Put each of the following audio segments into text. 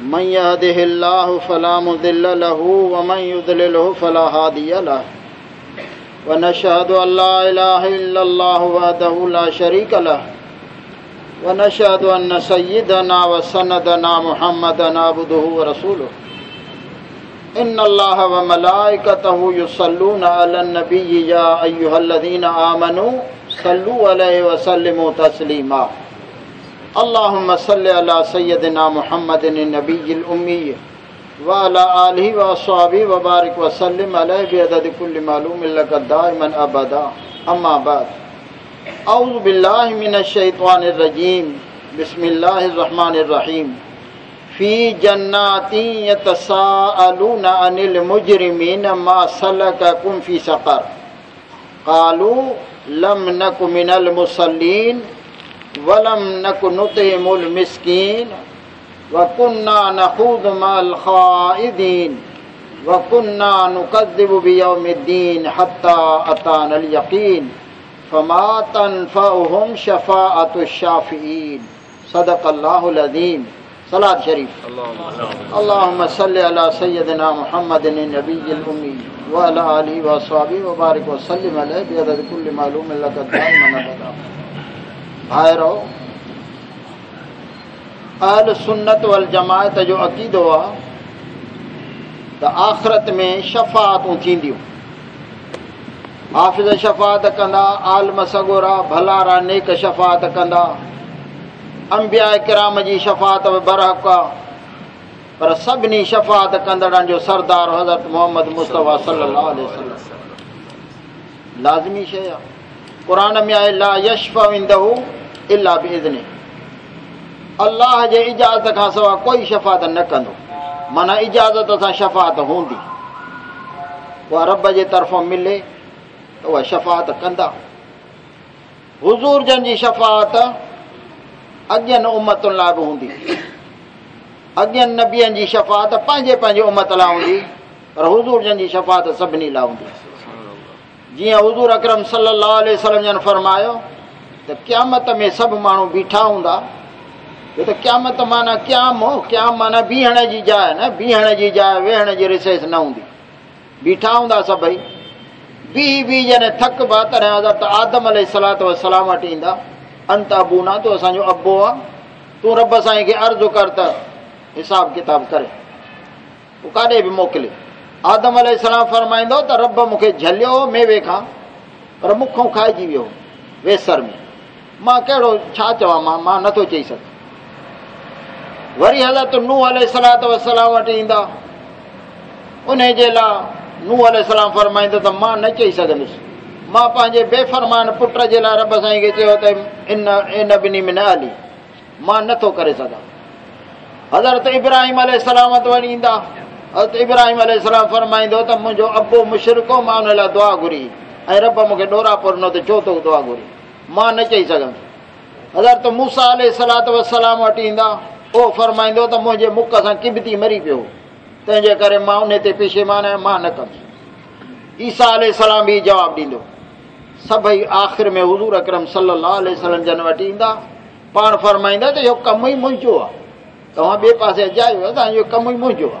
من يهده الله فلا مضل له ومن يضلله فلا هادي له. ونشهد أن لا إله إلا الله وحده لا شريك له. ونشهد أن سيدنا وسندنا محمدا عبده ورسوله. إن الله وملائكته يصلون على النبي يا أيها الذين آمنوا صلوا عليه وسلموا تسليما. اللهم صل على سيدنا محمد النبي الأمي وعلى آله وصحبه وبارك وسلم عليه بعدد كل معلوم لك دائما أبدا أما بعد. اعوذ باللہ من الشیطان الرجیم. بسم اللہ الرحمن الرحیم. فی جنات یتساءلون عن المجرمین ما سلککم فی سقر. قالوا لم نک من المصلین. ولم نک نطعم المسکین وكنا نخوض مع الخائدين وكنا نكذب بيوم الدين حتى أتانا اليقين فما تنفعهم شفاعة الشافعين صدق الله العظيم صلاة شريف اللهم صل على سيدنا محمد النبي الأمي وعلى آله وصحبه وبارك وسلم عليه بعدد كل معلوم لك دائما بھائی رہو۔ اہل سنت والجماعت جو عقید ہوا، تو آخرت میں شفاعتوں تھیندیوں حافظ شفاعت کندا، عالم سگورا بھلا نیک شفاعت کندا۔ انبیاء کرام جی شفاعت برحقا پر سبنی شفاعت کندڑن جو سردار حضرت محمد مصطفیٰ صلی اللہ علیہ وسلم۔ لازمی شے قرآن میں اللہ یشف اندہ اللہ بزن اللہ جے اجازت کا سوا کوئی شفاعت نہ کندو منا اجازت سا شفاعت ہوں وہ رب جے طرف ملے تو وہ شفاعت کندا۔ حضور جن جی شفاعت اگین امت لا بھی ہوں دی اگین نبیان جی شفاعت پانجے پانجے امت لا ہوں دی اور حضور جن جی شفاعت سبنی لا دی جی حضور اکرم صلی اللہ علیہ وسلم جن فرمایا تو قیامت میں سب موٹا ہوں تو قیامت مانا مانا بہن جی بہنس جی جی نہ ہوں بیٹھا ہوں سب بی جن تھک با آدم سلات سلام انت ابو نا تو ابو ہاں، آ تب سائیں ارض کر حساب کتاب کرے۔ آدم علیہ سلام فرمائی تو رب من جھل میوے کا پر مکھوں کھائجی ہو چواں نئی سر حضرت نوہ ال سلام تلام ان لا نو الام فرمائی تو چی سنس ماں پانچ بے فرمان پٹ سائی تین بنی میں نہ ہل میں نت کرے سا حضرت ابراہیم ال سلامت وا حضرت ابراہیم علیہ السلام فرمائیں تو تم مجھو ابو مشرکو مانو لا دعا گری۔ اے رب مکے ڈورا پر تو تے چوتو دعا گری۔ ماں نہ چئی سگم حضرت موسی علیہ الصلوۃ والسلام او فرمائندو تو مجھے مک سان کبتی مری پیو۔ تنجے کرے ماں ان تے پیشے مان ہے ماں نہ کم عیسیٰ علیہ السلام بھی جواب دیندو سبھی آخر میں حضور اکرم صلی اللہ علیہ وسلم جن وٹ پان فرمائندا تو یہ کم ہی مجھو آ۔ تو ہاں بے پاسے جایو تا ہاں یہ کم ہی مجھو آ۔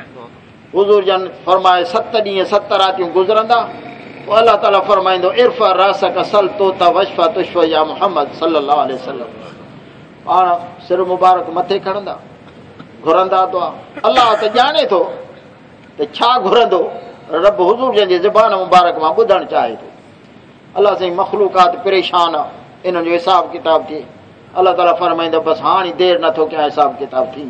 حضور جن فرمائے ست ڈی ست راتوں گزرندا تو اللہ تعالیٰ فرمائی وشفا تشفا یا محمد صلی اللہ علیہ وسلم. پا صرف مبارک مت کھڑا تو اللہ تو جانے تو رب حضور جن زبان مبارک میں بدن چاہے تو۔ اللہ سی مخلوقات پریشان آن حساب کتاب کے اللہ تعالیٰ فرمائی بس ہاں دیر نہ تھو کیں حساب کتاب نہیں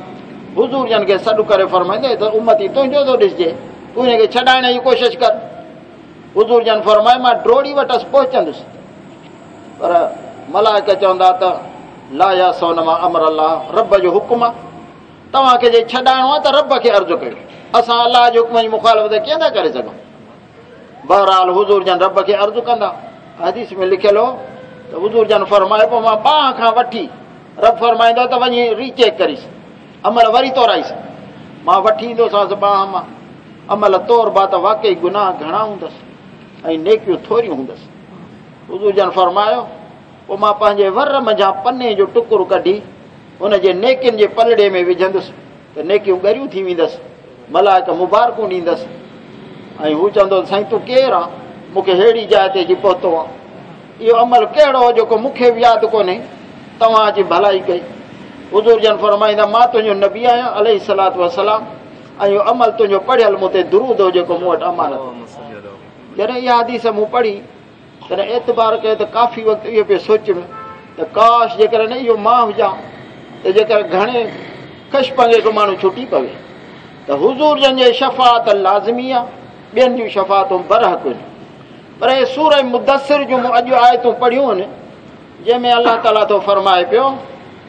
حضور جن کے سڈ کر فرمائی امت تھی ڈسج تین کی کوشش کر۔ حزور جن یعنی فرمائے ڈوڑی وتس پہچند ملائک چند سونما امر اللہ، رب جو حکم آ چڑائنو رب کے ارض کراہ کے حکم کی جی مخالفت کی سوں بہرحال حزور جن یعنی رب کے ارض کردیث میں لکھل ہو جن فرمائے تو پاں وی رب فرمائی دی چیک کریس۔ امل ویری تو ویٹ امل تو واقعی گناہ گھنا ہوں نیک ہوں فرمایا ور مجھے پن جو ٹکڑ کڈی ان کے نیکن کے پلڑے میں وجہ نیک گروس ملائک مبارکوں ڈیدس این چند سائی تیر آپ اڑی جائیں جی پہتو آ یہ امل کہڑو مخ یاد کو جی بلائی کئی۔ حضور جن فرمائندا ما تنجو نبی آیا علیہ الصلات والسلام ایو عمل تنجو پڑھیل متے درود ہو جے کو موٹ امانت جڑے یہ حدیث مو پڑھی تے اعتبار کے تو کافی وقت یہ پہ سوچ تے کاش جے کرے نہیں یو ماں ہو جا تے جے کرے گھنے کش پنگے کو مانو چھٹی پے تے حضور جن جے شفاعت لازمیہ بین جو شفاعت برحق کو پر یہ سورہ مدثر جو اج آیتوں پڑھیوں نے جے میں اللہ تعالی تو فرمائے پیو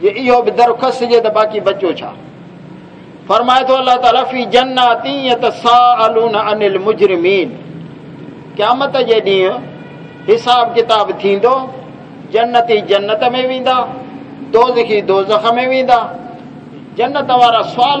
یہ ایو درخست یہ دبا باقی بچو چھا۔ فرمائے تو اللہ تعالیٰ فی جناتی یتساءلون عن المجرمین۔ قیامت جے ڈیہ حساب کتاب تھیندو۔ جنتی جنت میں ویندا۔ دوزخی دوزخ میں ویندا۔ جنت وارا سوال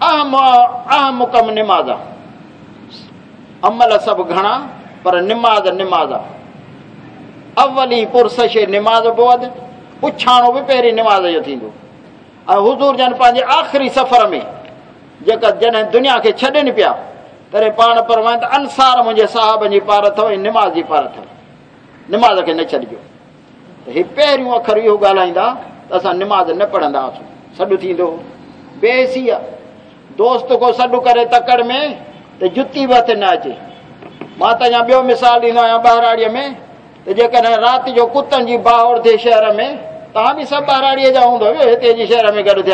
اہم کم ماز عمل سب گھنا، پر نماز نماز شے نماز بد پڑھو بھی پہ نماز حضور جن آخری سفر میں چڈن پایا ترین پان پر انصار مجھے صاحب کی پار ہومازی جی پار تھو نماز کے نڈجو یہ پہرو اخر یہ گال نماز نہ پڑھاسوں سڈ دوست کو سڈ کرکڑ میں جتوی بت نا اچھا بہت مثال ڈایا بہراڑی میں جی بہوڑ تھے شہر میں ہوں گے تھی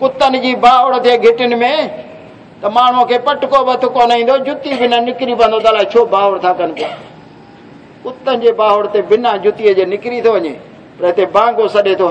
کتن کی بہوڑ تھے گا پٹکو بت کو جتو بھی نہ نکری پو بہاوڑ پہ کتن کے باہر تے بنا جی کے نکری تو ون بانگو سڈے تو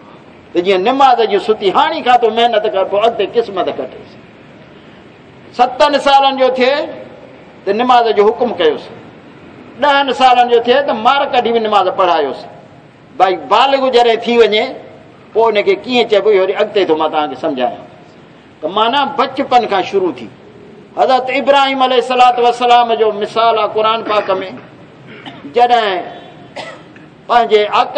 جی نماز جی ستی ہانی کھا تو محنت کر تو اگتے قسمت کٹے ستن سالن جو تھے تو نماز جو حکم کرس ڈہ سال تو مار کڈی بھی نماز پڑھاؤس اگتے تو جدیں کے سمجھایا۔ تو مانا بچپن کا شروع تھی۔ حضرت ابراہیم علیہ سلات و سلام جو مثال آ قرآن پاک میں آک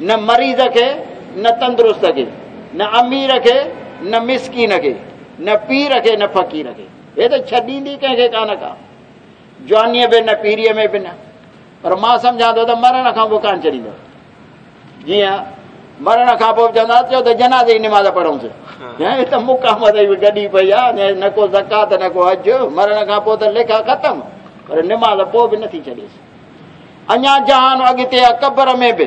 نہ مریض رکھے نہ تندرست رکھے نہ امیر رکھے نہ مسکین کے نی فقیر یہ تو چڑی کان کان جوانی پیڑی میں بھی نہ سمجھا تو مرح چڑی دیں جی مرنا چند چنازی نماز پڑھوں سے۔ ہاں۔ زکا نہ کو اج مرکا ختم۔ پر نماز پو بھی نہ چان اگتے آ قبر میں بھی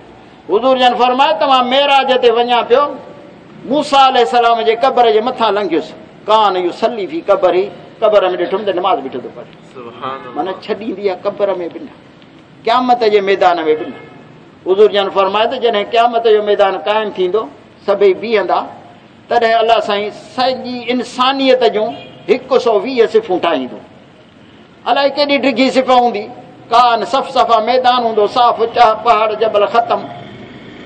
حضور جن فرمائے تمام میرا جتے ونجا پیو موسا علیہ السلام جے قبر جے متھا لنگیس کان یو فی قبر قبر میں ڈٹھم تے نماز بیٹھو پڑھ سبحان اللہ۔ من چھڈی دیا قبر میں بنا قیامت جے میدان میں بنا حضور جن فرمائے تے جنے قیامت جو میدان قائم تھیندو سبھی بیہندا تدے اللہ سائیں سجی انسانیت جو 120 صفوں ٹائیندو۔ الائے کیڑی ڈگی صفہ ہوندی؟ کان صف صفا میدان ہوندو صاف چاہ پہاڑ جبل ختم۔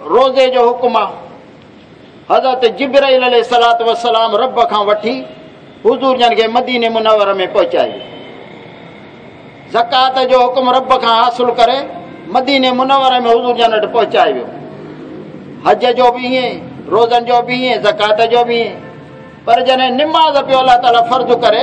روزے جو حکمہ حضرت جبرائیل علیہ السلام وسلام رب کھاں وٹھی حضور جن کے مدینے منور میں پہنچائی۔ زکات جو حکم رب کھاں حاصل کرے مدینے منور میں حضور جن وٹ پہنچائے حج جو بھی ہیں روزن جو بھی ہیں زکات جو بھی ہیں پر جن نماز پہ اللہ تعالیٰ فرض کرے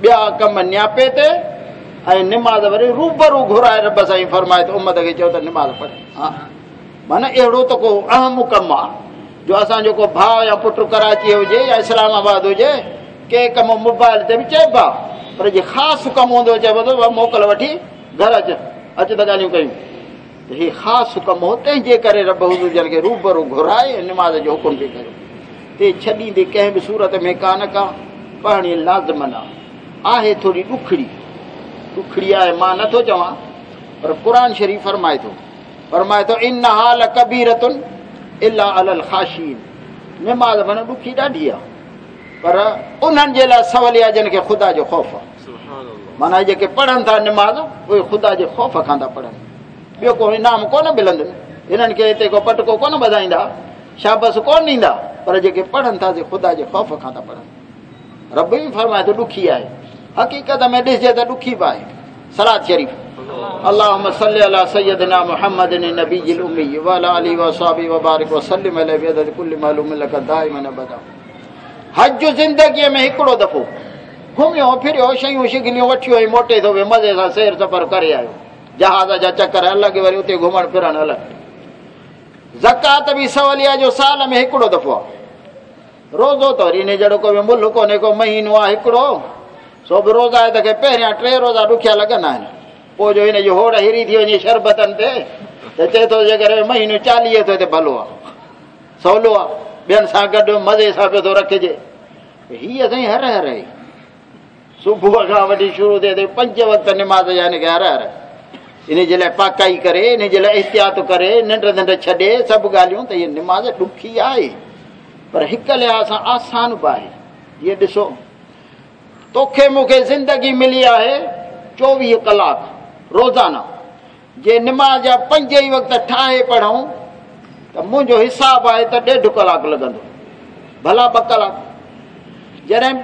بیا کم نیا پیتے اے نماز وری روبرو گھرائے رب سائیں فرمائے تو امت اگے چوتا نماز پڑھے۔ ہاں۔ مانا اڑو تو کو اہم کما، جو اساں جو کو بھاو یا پٹ کراچی ہو جے یا اسلام آباد ہو جے، کے کم موبائل تے چے با پر جے خاص کم ہوندو چے بدو موکل وٹھی گھر اچ اچ دا گالیوں کیوں یہ خاص کم ہوتے ہیں جے کرے رب حضور جل کے روبرو گھرائے نماز جو حکم بھی کرے۔ تے چھڈی دے کہیں بھی صورت میں کان کا پڑھنی لازم نہ آہے تھوڑی ڈکھڑی ڈکھڑی آئے ماں نہ تو جمع اور قرآن شریف فرمائے تو فرمائے تو ان حال کبیرتن اللہ الخاشین نماز بنا ڈکھی ڈاڈیا پر انہن جلا سولیا جن کے خدا جو خوف مانا جے کہ پڑھن تھا نماز وہ خدا جو خوف کھاندا پڑھن۔ بیو کو نام کون ملند انہن کے تے کو پٹکو کون بدائیندا؟ شابس کون ڈیندا پر جے کہ پڑھن تھا خدا جو خوف کھاندا پڑھن۔ رب بھی فرمائے تو ڈکھی آئے۔ حقیقت میں ڈس جاتا دکھی پائے سلاد شریف۔ اللہم صلی على سیدنا محمد نبی الامی والا النبي و وعلى و وصحبه وبارك وسلم عليه بعد كل معلوم لك دائما ابدا۔ حج زندگی میں ہکڑو دفو۔ گھمیو پھریو شیوں شگلیوں وٹھیو، موٹے تھو مزے سا سیر سفر کری آئے جہازہ جا چکر ہے، اللہ کی وری اتے گھومن پھران اللہ زکاة بھی سوالیا جو سال میں ہکڑو دفو۔ روزو تو رینے جڑو کو ملک ملکو نے کو مہینو ہکڑو سب روزہ پہ روزہ ڈکھیا لگنا ہے وہ جو ہوڑ ہری بھلوا۔ سولوا بین گھر مزے سا پہ تو رکھے جے۔ ہی سائی ہر ہر ہے۔ صبح کا ویٹ شروع دے دے پنچے وقت نماز یعنی جانے کے ہر ہے رہی انہیں جلے پاکائی کرے، انہیں جلے احتیاط کرے، ننڈر دنڈر چھڑے سب گال نماز دکھی آئے۔ پر آسان آسان باہے یہ سو تو مکھے زندگی ملی ہے چوبی کلاک روزانہ۔ جے نماز پنج ہی وقت ٹھاہے پڑھوں تو مجھو حساب ہے تو ڈیڑھ کلاک لگندو۔ بھلا ب کلاک جدیں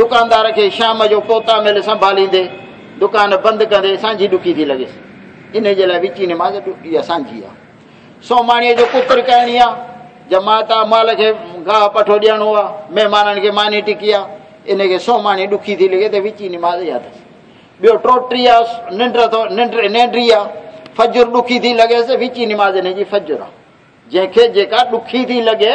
دکاندار کے شام کو پوتہ میل سنبھالیدکان بند کردے سانجھی ڈکی تھی لگے ان ویچی نماز سانجھی سو مارے جو پوتر کرنی ہے ج ماتا مال کے گاہ پٹو ڈیئنوا مہمان کے مانی ٹکی آنے کے سومانی ڈکھی تھی لگے تو ویچی نماز یہ اتسری آنڈ نینڈ آ فجر ڈکی تھی لگے ویچی نماز ان کی فجر آ جن کے جا ڈکی لگے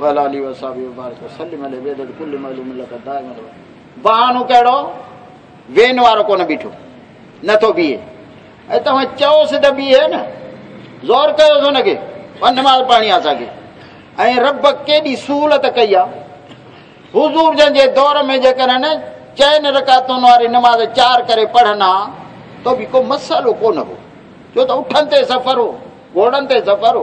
وعلى اله وصحبه وبارك وسلم على بيد كل معلوم لك دائما. بہانو کہڑو وین کو نہ بیٹھو؟ نہ تو بیے اے تو چوس دبی ہے نا؟ زور کیو سو نگے نماز پانی آ سکے اے رب کیڑی سہولت کیا حضور جن جے دور میں جے کرن، چین رکعتوں واری نماز چار کرے پڑھنا، تو بھی کو مسئلو کو نہ ہو؟ جو تو اٹھن تے سفر ہو، گھوڑن تے سفر ہو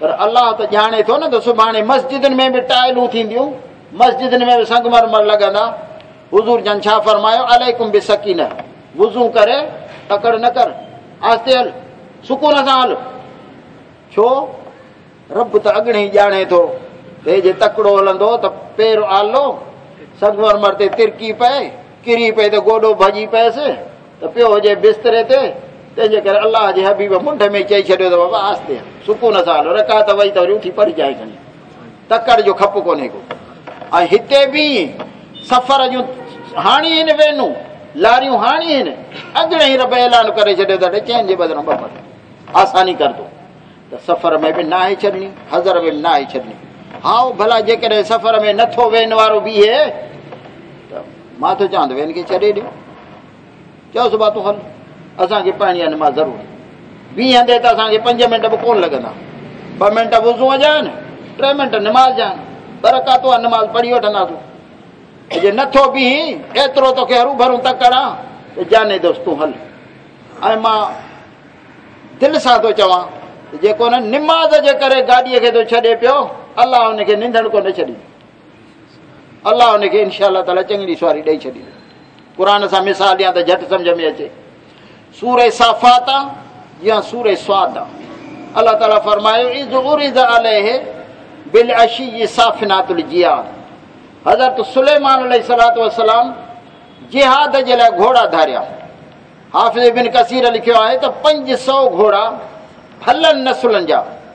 اللہ تو جانے تو مسجد میں بھی ٹائل مسجد میں بھی سگمر لگن حضورا سکی نا وزیر تکڑے ہل سکون سا ہلو رب تگڑے جانے تو۔ تکڑو ہلد پیر آلو۔ سگ مرمر ترکی پے کھی پے گوڈو بجی پیس تو پی بسترے تیجے کرے اللہ جی حبیب منڈے میں چاہی چھڑے بابا آستے ہیں۔ سکون سالو رکھا تا وہی تو روٹی پڑ جائے کھنی تکڑ جو کپ کونے کو۔ اور ہتے بھی سفر جو ہانی ہیں وینو، لاریوں ہانی ہیں۔ اگڑے ہی رب اعلان کرے چھڑے دو چین جی جے بدروں بابا۔ آسانی کر دو۔ تو سفر میں بھی نہ ہے حضر میں نہ ہے چھڑنی۔ ہاں بھلا جے کرے سفر میں نہ تھو وین وارو بھی ہے۔ تو ماں تو چاند وین کے چھڑے دیو چاہو سبا تو خلو اصان پڑھائی نماز ضرور بی ہندے تو پنٹ بھی کون لگا ب منٹ وزن ٹے منٹ نماز جا پر نماز پڑھی وٹند نو بیتر ہر بھر تک جانے دوست ہل دل سے نماز کے گاڑی کے اللہ ان کے نیند کو چڈی اللہ ان شاء اللہ تعالیٰ چنگڑی سواری ڈے چڈی قرآن سے مثال دیا تو جٹ سمجھ میں اچے سورہ صافات یا سورہ سواد اللہ تعالیٰ فرمائے عرض علیہ بالعشی صافنات الجیاد حضرت سلیمان علیہ السلاۃ وسلام جہاد جلا گھوڑا دھاریا حافظ بن کثیر لکھو ہے تو پنج سو گھوڑا پھلن نہ سلنجا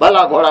بھلا گھوڑا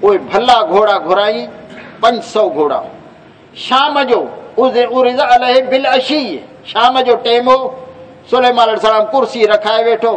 کوئی بھلا گھوڑا گھورائی پنج سو گھوڑا۔ شام جو ارزا علیہ بالعشی، شام جو ٹیم ہو، سلیمان علیہ السلام کرسی رکھائے ویٹھو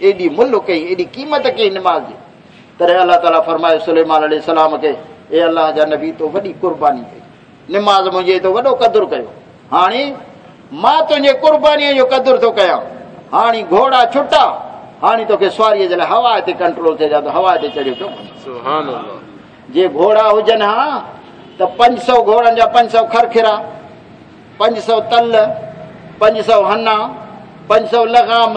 ایڈی ملو کئی ایڈی قیمت کہیں نماز دی ترے اللہ تعالیٰ فرمائے سلیمان علیہ السلام کے اے اللہ جا نبی تو وڈی قربانی کئی نماز مجھے تو وڈو قدر کئی ہانی ماں تو تجھے قربانی جو قدر تو کیا۔ ہانی گھوڑا چھٹا۔ ہانی تو کہ سواری جلے ہوا تے کنٹرول تے جاتا ہوا تے چڑھے تو۔ سبحان اللہ جے گھوڑا ہو جن ہاں تو 500 گھوڑا جا پنج سو کھر کھرا کھرکھرا سو تل 500 ہنا۔ سو لغام۔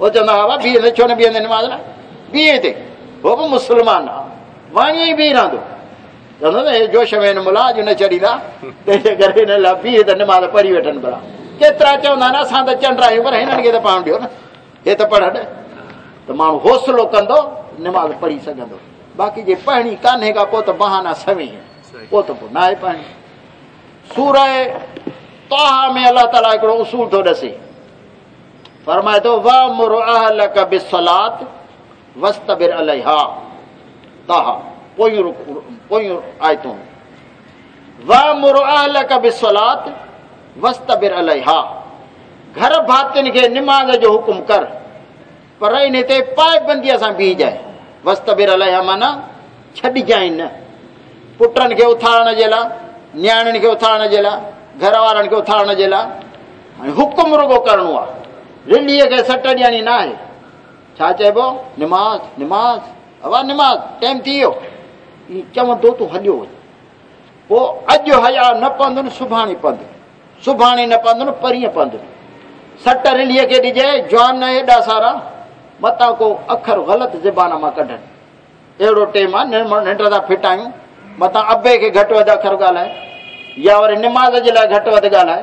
وہ جناب بیئے سے چھونے بیئے دے نماز نہ بیئے دے وہ بھی مسلمان نہ وانی بھی نہ دو جنہوں نے جو شمین ملا جو نے چڑی دا تیجے گرے نے لہا بیئے دے نماز پری ویٹن برا کہ چوندہ نا ساندہ چند رہی پر ہینا نگے دے پاہن دیو نا یہ تو پڑھا دے تو مانو حوصلو کندو نماز پڑھی سکندو باقی جے پڑھنی کانے کا پوت بہانا سمی ہے پوت پو نائے پڑھنی سورہ طاہا میں اللہ تعالیٰ اکڑو اصول تو دسے فرمائے تو کا بسلاد وسطبر علیہ تاہا کوئی آیتوں و مر کا بسلاد وسطبر علیہ گھر بھاتن کے نماز جو حکم کر، پر رہی نہیں تے پائے بندیا سا بی جائے وسطبر علیہ مانا چھڈ جائیں نہ۔ پٹن کے اتھارن جلا نیانن کے اتھارن جلا، گھر وارن کے اتھارن جلا۔ یعنی حکم رگو کرنو آ۔ رنڈی گئے سٹن یعنی نہ ہے چھا چبو نماز نماز اوا نماز، ٹائم تھیو چون دو تو ہلو وڃ اج ہیا نہ پندن سبھانی پند سبھانی نہ پندن پری پند سٹ رلیے کے ڈجے جوان ایڈا سارا۔ متا کو اکھر غلط زبان میں کڈن اڑو ٹائم آ ننڈ تا فٹ متا ابے کے گھٹ ود اکھر گالائے یا وری نماز کے لیے گھٹ ود گالائے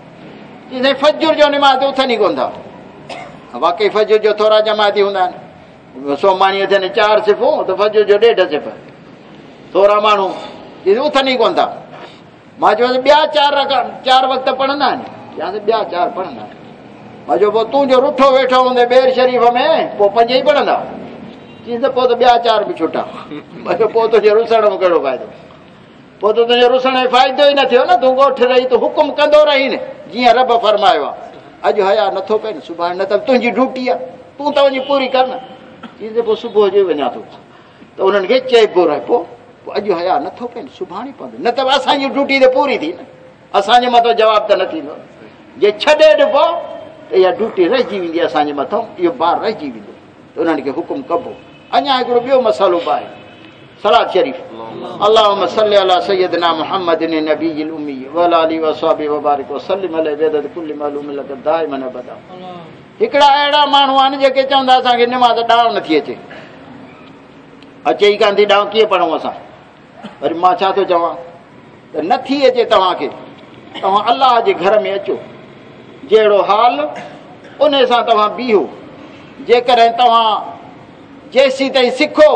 جیسے فجر جو نماز اتھے نہیں گوندا واقعی فجر جو تھوڑا جماعتی ہوندا سومانی تھے چار صفوں تو فجر جو ڈیڑھ صف تھوڑا مانو جیسے اتھے نہیں گوندا ماں جو بیا چار رکھا چار وقت پڑھنا ہے یہاں بیا چار پڑھنا ہے ماں جو وہ توں جو رٹھو ویٹھو ہوندے بیر شریف میں پو پنج ہی پڑھنا چیز پو تو بیا چار بھی چھٹا ماں جو پو تو جو رسڑ مکڑو فائدو تو تجوی روسنے فائدے ہی رہی تھی حکم کر جی رب فرمایا اج حیا نتھو کر تی ڈی ہے تی پوری کر چیز جو وی چیا نتھو پہ سی نتانی ڈیوٹی تو پوری تھی نا اب جواب تو نا جی چھے ڈبو تو یہ ڈیوٹ رہی ابو یہ تو ان کو حکم کہبو اچھا مسالو بائے صلاة شریف اللهم صل على سيدنا محمد النبي الامي وعلى اله وصحبه وبارك وسلم عليه بدد كل معلوم لك دائما ابدا ہکڑا اڑا مانو ان جے چوندا اساں کہ نماز ڈاؤ نتھی اچے اچے ہی کاندھی ڈاؤ کیے پڑھوں اساں وری ماں تو چواں تو نتھی اچے تواں کے. تواں اللہ جے گھر میں اچو جیڑو حال ان ساں تواں بیہو. جے کرے تواں جیسی تئی سکھو.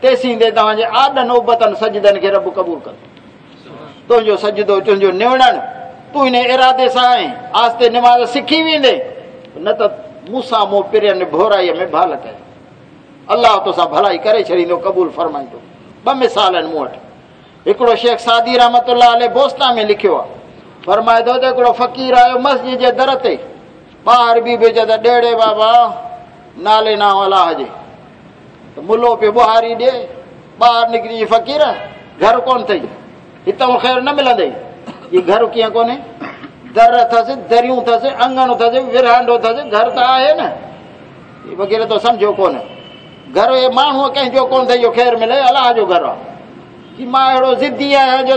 تے سیندے تاں آڈن اوبتن سجدن کے رب قبول کر۔ تجھو سجدو تجھو نوڑن تو انہیں ارادے سائیں آستے نماز سکھی بھی دے۔ نہ تو موسا مو پرین بھورائی میں بھال ہے اللہ تو سا بھلائی کرے شریندو قبول فرمائی تو۔ ب مثال آن موٹ۔ ایکڑو شیخ سادی رحمت اللہ علیہ بوسنا میں لکھو آ فرمائے دو ایکڑو فقیر آئے مسجد جے در تے باہر بھی بیچے ڈیڑے بابا، نالے نہ والا ہجے تو پہ بہاری دے باہر نکلی فقیر گھر کون تھی اتنا خیر نہ ملا یہ گھر کیا کون ہے در تھا سے دریوں تھا سے انگن تھا سے ورہانڈو تھا سے گھر تھا ہے نا یہ وغیرہ تو سمجھو کون ہے گھر یہ مانو کہیں جو کون تھے جو خیر ملے اللہ جو گھر ہے ماں اڑو ضدی ہے جو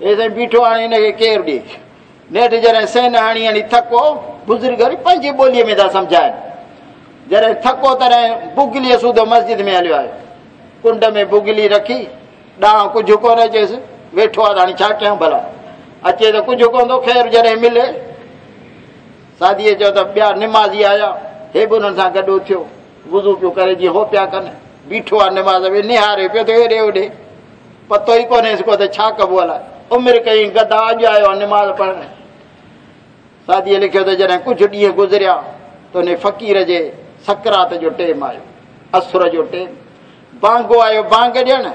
یہ بھوکو نیٹ جد سین تھکو بزرگ پانی بولی میں تھا سمجھا جی تھکو تگلی مسجد میں ہلو آئے کنڈ میں بگلی رکھی ڈاں کچھ کون چیس ویٹو اچھے تو کچھ کون تو ملے سادی چیا نمازی آیا یہ بھی انڈیا وزو پی کرے ہو پیا کن بھوکو نماز پتہ ہی کون سا کبو اللہ عمر میرے کہیں گدا آ جی نماز پڑھنے۔ سادی لکھو تو جدیں کچھ ڈی گزریا تو نے فقیر جے سکرات جو ٹیم آیو اسر جو ٹیم۔ بانگو آیو بانگ ڈیئن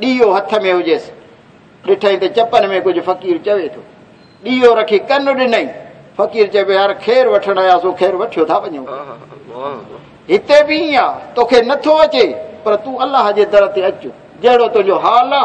ڈیو ہتھ میں ہوجیس ڈٹھیں تے چپن میں کچھ فقیر چوے تو۔ ڈیو رکھی کن ڈنئی فقیر چے یار خیر وٹھن آیا سو خیر وٹھو تھا ونجو ہتے بھی ہاں تو خیر نتھو اچے پر تو اللہ جے در تے اچو۔ جڑو تو جو حال ہے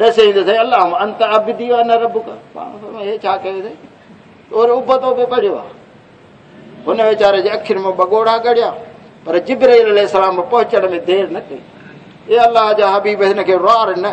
دسینده ته اللهم انت عبدي وانا ربك فرمه هي چا کوي ته اور وبتو به پڙيو هن ويچاري جي اکين ۾ بگوڙا گڙيا پر جبريل عليه السلام پهچڻ ۾ دير نه ڪئي اي الله جا حبيب هن کي رار نه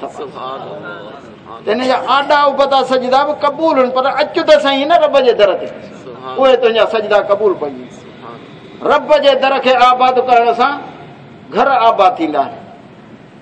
ته سبحان الله تن جا آڏا وبتا سجدا به قبول پر اچ ته سائين نه رب جي در تي اوه تنجا سجدا قبول پئي رب جي در کي آباد ڪرڻ سان گھر آباد ٿيندا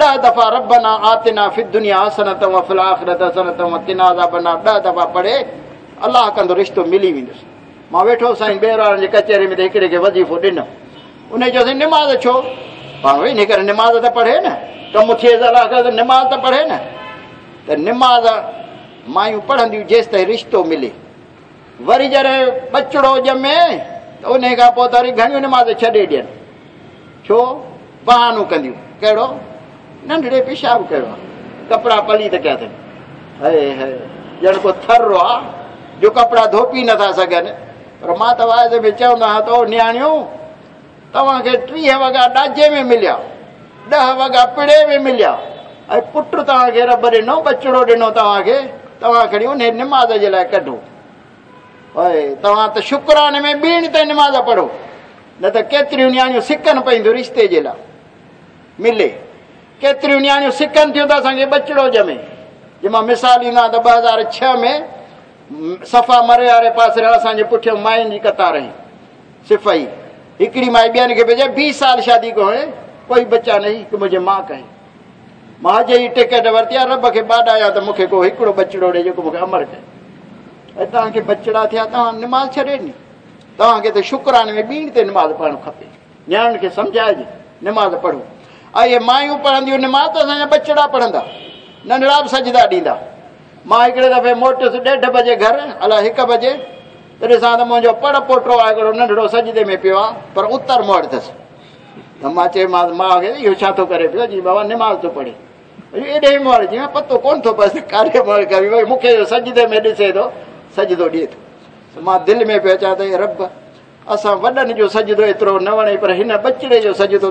دہ دفعہ ربنا آتنا فد عذاب النار. فلاخت دفعہ پڑھے اللہ کندو رشتو ملی وس ویٹ سائیں بہرری جی میں ایک ان نماز چھوئی نماز تو پڑھے نا. چیز نماز تو پڑھے نا. نماز مائیں پڑھند جیس تع رشتہ ملے وی جر بچڑوں جمے ان نماز چھ دہانو کند ننڈڑے پیشاب کرپڑا پلی تو کیا ہیں۔ ہے ہائے جن کو تھر تھرو جو کپڑا دھوپی نہ چون نیا ٹیر وگا ڈاجے میں ملیا دہ وگا پڑے میں ملیا۔ رب دینا بچڑو دنو تھی کھڑی انہیں نماز کڈو تا تو شکرانے میں بین نماز پڑھو، نہ سکن پہندو رشتے ملے۔ کتر نیا سکھن تھوں بچڑوں جمے۔ جی مثال ڈا تو بزار چھ میں سفا مرے والے پاس مائنی قطاریں صفحی مائی بیس سال شادی کو کوئی بچہ نہیں مجھے ماں کئی ما حاجی ٹکٹ وتی ہے رب کے باڈ آیا تو ایک بچڑو ڈے امر کئے ار تا بچڑا تھیا تا نماز چھ تعلیم کے شکرانے میں بیناز پڑھنے نیاان کے سمجھائج جی، نماز پڑھو۔ آئیے مائیں پڑھدی نماز بچڑا پڑھدا نن بھی سجدا ڈیندا۔ ایکڑے دفع موتس ڈے بجے گھر الیک بجے۔ تو ڈسان تو مجھے پڑ پوٹو ننڈڑو سجدے میں پی ہاں؟ اتر موڑس ماں چاس ما یہ کرے پی جی بابا نماز تو پڑے ایڈے موڑ جی ہاں پتہ کون تو پس موڑ کر سجدے میں سجدو ڈے تو دل میں پہ وڈن جو سجدو ایترو نہ بچڑے سجدو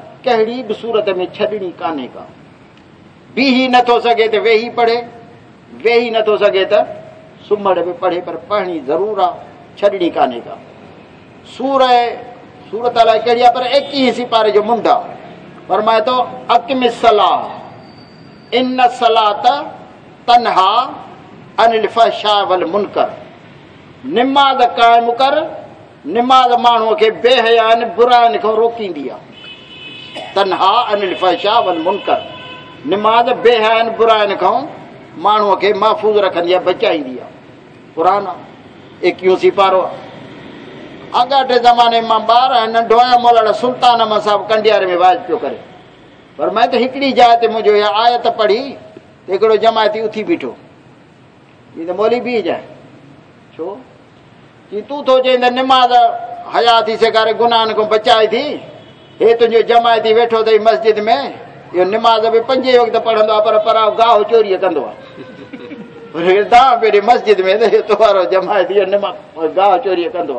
کہڑی بصورت میں چھڑنی کانے کا۔ بھی ہی نہ تو سکے تو وہی پڑھے وہی نہ تو سکے تو سمڑ میں پڑھے پر پڑھنی ضرور آ چھڑنی کانے کا۔ سورہ سورت اللہ کہڑی پر ایک ہی سی پارے جو منڈا۔ فرمایا تو اکم صلاح ان صلاح تنہا ان الفحشاء والمنکر۔ نماز قائم کر، نماز مانو کے بے حیان برائن کو روکی ہے تنہا ان الفحشاء والمنکر۔ نماز بے حین برا کھاؤں مانو کے محفوظ رکھن دیا بچائی دیا۔ قرآن، ایک کیوں سی پارو۔ اگا زمانے میں بار ہے ننڈو ہے سلطان احمد صاحب کنڈیارے میں واج پیو کرے؟ پر میں تو ہکڑی جاتے مجھے یہ آیت پڑھی تو ایکڑو جماعتی اتھی بیٹھو۔ یہ تو مولی بھی جائے چھو جی تو تو جی جے نماز حیاتی سے کرے گناہ کو بچائی تھی یہ تُھی جماعتی ویٹھو تی مسجد میں یہ نماز بھی پنج وقت پڑھوں پراؤ گاہ چوری کردی مسجد میں جما گاہ چوری کرس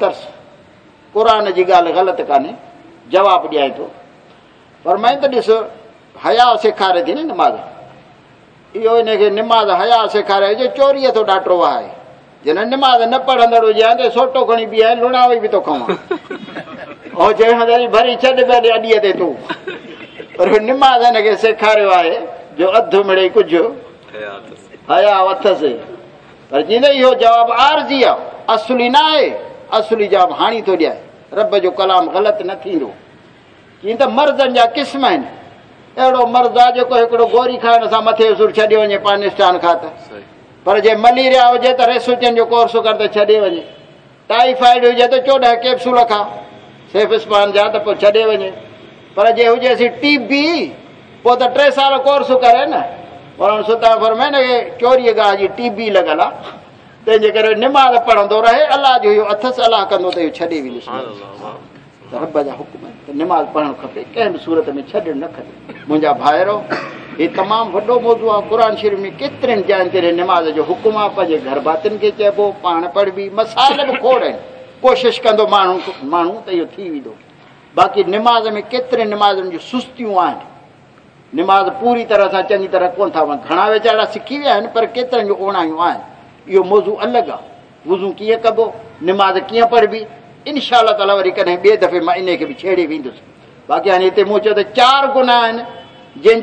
ترس قرآن جی گال غلط کانے جواب دیا تو میں تو ڈس حیا سکھارے تھی نماز یہ ان کو نماز ہیا سکھارے جو چوری تو ڈاٹرو واہے جن نماز نہ پڑھندڑ ہوجے تے سوٹو کھنی بیے لونا ہوئی بھی تو کھواں او جے ہندری بھری چھڈ پے دے اڈی تے تو پر نماز نے کے سکھاریو ہے جو ادھ مڑے کچھ حیا وتھ سے پر جن یہ جواب عارضی اصلی نہ ہے اصلی جواب ہانی تو دیا رب جو کلام غلط نہ تھی رو جن تا جا قسم ہیں اڑو مرزا جو کو ایکڑو گوری کھائن سا متھے سر چھڈیو نے پاکستان کھاتا صحیح اور جی ملیریا ہوجائے تو ریسوچن جو کوس کر چے وجیں ٹائیفائیڈ ہوجائے تو چوڈ کیپسو کا سیف اسپان جا تو چن پرجیس ٹیبی سال کوس کریں سوتا فور میں یہ چوری گاہ کی ٹیبی لگل ہے تین نماز پڑھ رہے الاج ہوا سورت میں یہ تمام وڈو موزوں قرآن شریف میں کتر کرماز جو حکم آپ گھر باتین کے چبو پان پڑھبی مسائل بھی کھوڑ کو کوشش کرکی نماز میں کتری نماز آئین نماز پوری طرح سے چنگی طرح کون تھا؟ گڑا ویچارا سیکھی ون پر اڑائیں آئیں یہ موزوں الگ آ ووز کبو، نماز کیہ پڑبی ان شاء اللہ تعالیٰ ان چیڑے ویسے باقی مو چار گناہ جن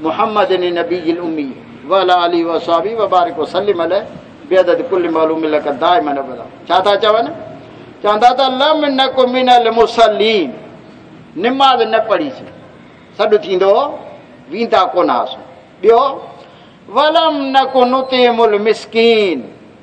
محمد نبی الامی ولا علی و صحابی و بارک وسلم علیہ بیعدد کل معلوم لک دائما ابدا چاہتا چاہنا چاہتا تھا لم نکو من المسلین نماز نہ پڑھی سی سڈ تھیندو ویندا کو نہ بیو ولم نکو نطعم المسکین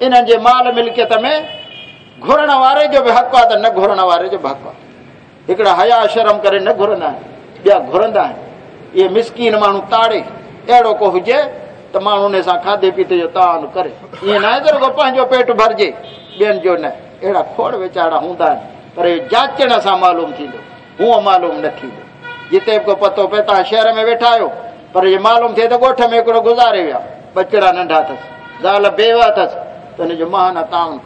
ان مال ملکیت میں بھی حق والے حق ہےیا شرم کرسک مو تاڑے اڑو کو ہوجائے تو موسم کھادے پیتے جو تعلق کرے نہ پیٹ بھر جائے کھوڑ ویچارا ہوں یہ جاچنے سے معلوم ہوتے پتہ پہ شہر میں ویٹا ہو یہ مالو تھے گزارے ہوا بچڑا ننڈا ات زال بے اس تو ان محانا تاؤں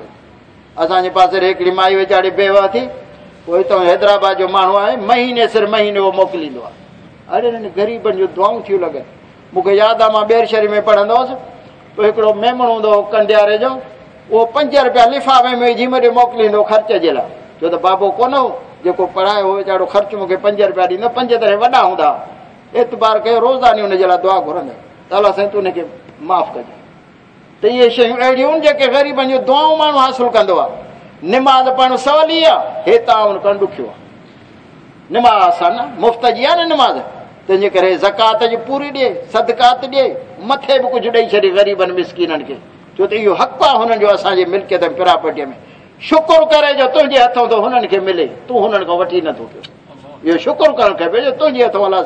ااسڑی مائی ویچاری بےو تھی وہ حیدرآباد جو مہو آئے مہینوں سر مہینوں موکلید ارے گریبن جو دعاؤں تھی لگن من یاد بےرش میں پڑھ تو ایک میم ہُوا کنڈیارے جو پنج روپیہ لفا میں جی مجھے موکلی دیکھ خرچ بابو کون ہوج روپیہ پہ وا ہدا اعتبار کر روزانی دعا گھرند معاف کرج تو یہ شیئر اڑے غریب دعاؤں مہ حاصل کرماز پڑھ سولی دمازت نماز تنہی جی کر زکات کی پوری دے سدکاتے بھی کچھ یہ حق آپ ملک پراپرٹی میں۔ شکر کرے جو تے ہاتھوں تو ملے۔ تو وی پے یہ شکر کرنا کب جو تیز ہاتھوں والا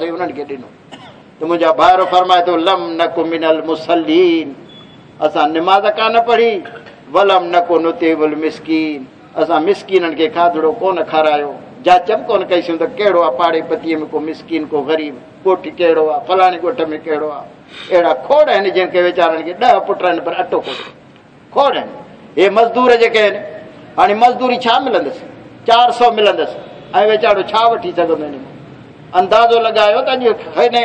بار فرمائے تو لم نک مل مسلیم اسا نماز کا پڑھی، ولم نکو نتیب مسکین اسا مسکینن کے کھادڑو کون کھارایو جا چم کون کئی سند کیڑو آ پاڑے پتی میں کو مسکین کو غریب، کوٹھی کیڑو آ، فلانی گوٹھ میں کیڑو آ۔ اڑا کھوڑ ہیں جن کے ویچارن کے 10 پٹرن پر اٹو کو کھوڑ ہیں اے مزدور جے ہیں ہن مزدوری چھا ملندس؟ سو ملندس۔ اے ویچارو چھا وٹھی سگندو نہیں اندازو لگاયો تا جو جی ہنے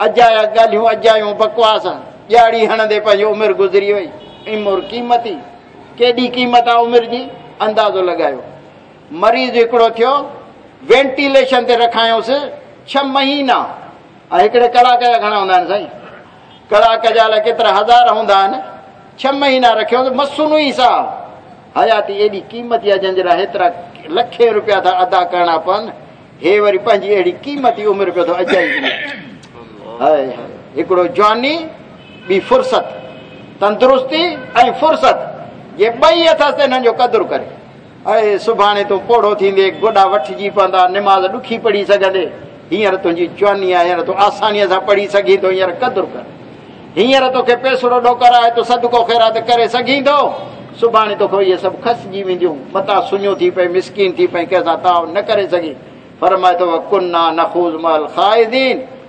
اجا گال بکواس ڈیاری ہنندے گزری قیمتی اداز لگا مریض ایکڑو تھو وینٹیشن رکھاس چھ مہینہ ہوں سائیں کراک ہزار ہوں چھ مہینہ رکھ مسون سا حیاتی ایڈی قیمت جن لوپ تھا ادا کرنا پو وی اڑی قیمت پہ تو اجائی تندرستی فرصت۔ یہ بہت قدر کرے۔ اے سب توڑو تندے گوڑا وٹ جی پند نماز دکھی پڑھیے ہر تی جی جوانی تسانی سے پڑھی سگیں قدر کر۔ ہر تے پیسرو ڈوکرائے سدکو خیرات کرے تو سبے جی تھی سب کس جی وید مت سنو تھی پہ مسکین تھی پئی تاؤ نہ کری فرمائے تو کُنہ نفوز محل خا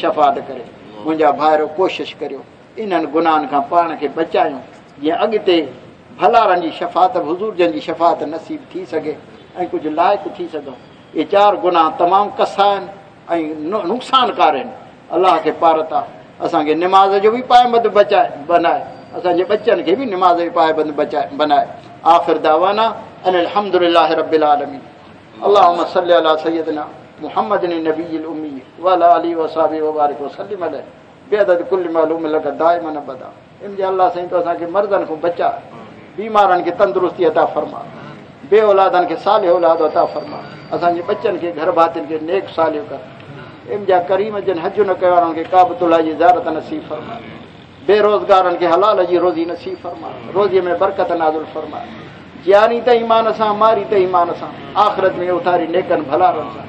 شفات کرے۔ منہ باہر کوشش کری ان گناہن کا پان کے بچائے جی اگتے بھلارن کی شفات حضور جن کی شفات نصیب تھی سکے کچھ لائق تھی سکوں یہ چار گناہ تمام کسا نقصان کار اللہ کے پارت آ اصا کے نماز جو بھی پائےمند بچائے، بنائے۔ اصانج بچن کے بھی نماز پائے مند بچائے، بنائے۔ آخرا ربالمی اللہ محمد النبي الأمي وعلى آله وصحبه وبارك وسلم عليه بعدد كل معلوم لك دائما ابدا. ان جا جی اللہ سائیں تو اساں کے مردن کو بچا، بیمارن کے تندرستی عطا فرما۔ بے اولادن کے صالح اولاد عطا فرما۔ اساں جے بچن کے گھر باتن کے نیک صالح کر۔ ان جا کریم جن حج نہ کرن کے کعبۃ اللہ کی زیارت نصیب فرما۔ بے روزگارن کے حلال جی روزی نصیب فرما۔ روزی میں برکت نازل فرما۔ جیانی تا ایمان اساں، ماری تا ایمان اساں۔ آخرت میں اتاری نیکن بھلا رنساں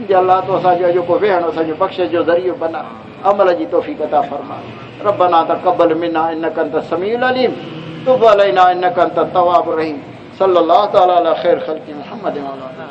انجا اللہ تو اساجو جو کو وہن اساجو بخشے جو ذریعہ بنا، عمل جی توفیق عطا فرما۔ ربنا تقبل منا انك انت السميع العليم تب علينا انك انت التواب الرحيم صلی اللہ تعالی علی خیر خلق محمد مولانا